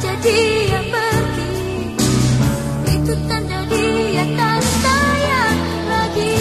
Jadi saja dia pergi. Itu tanda dia tak sayang lagi.